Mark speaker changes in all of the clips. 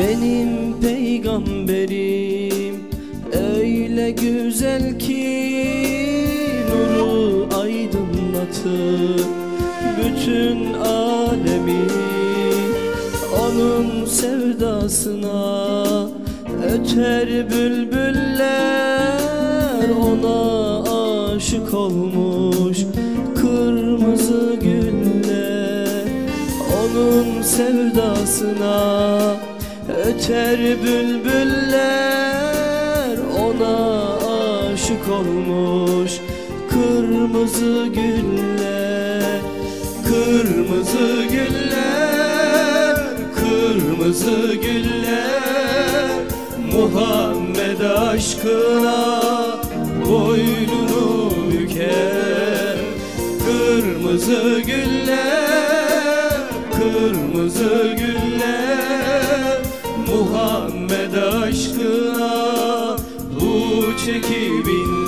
Speaker 1: Benim peygamberim öyle güzel ki nuru aydınlatır bütün alemi onun sevdasına öter bülbüller ona aşık olmuş kırmızı güller onun sevdasına öter bülbüller ona aşık olmuş. Kırmızı güller kırmızı güller kırmızı güller. Muhammed aşkına boynunu büker. Kırmızı güller, kırmızı güller Muhammed aşkına bu çekibinler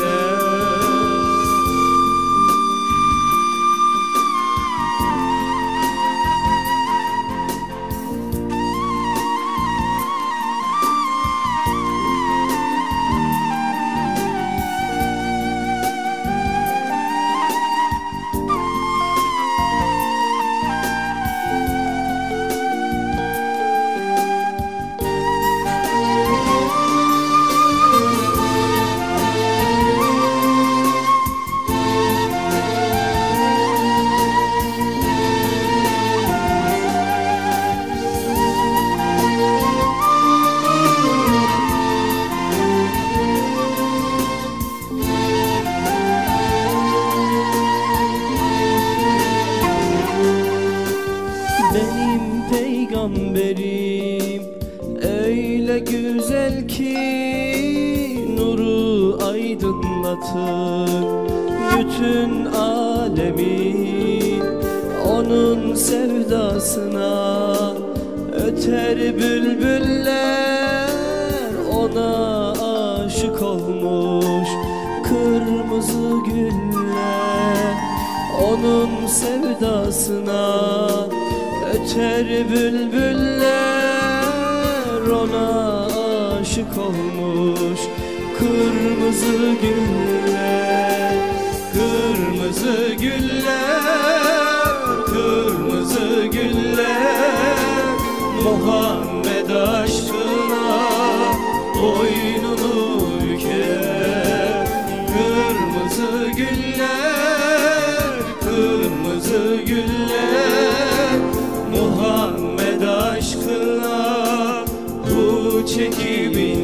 Speaker 1: peygamberim öyle güzel ki nuru aydınlatır bütün alemi. Onun sevdasına öter bülbüller. Ona aşık olmuş kırmızı güller. Onun sevdasına öter bülbüller ona aşık olmuş kırmızı güller kırmızı güller çekip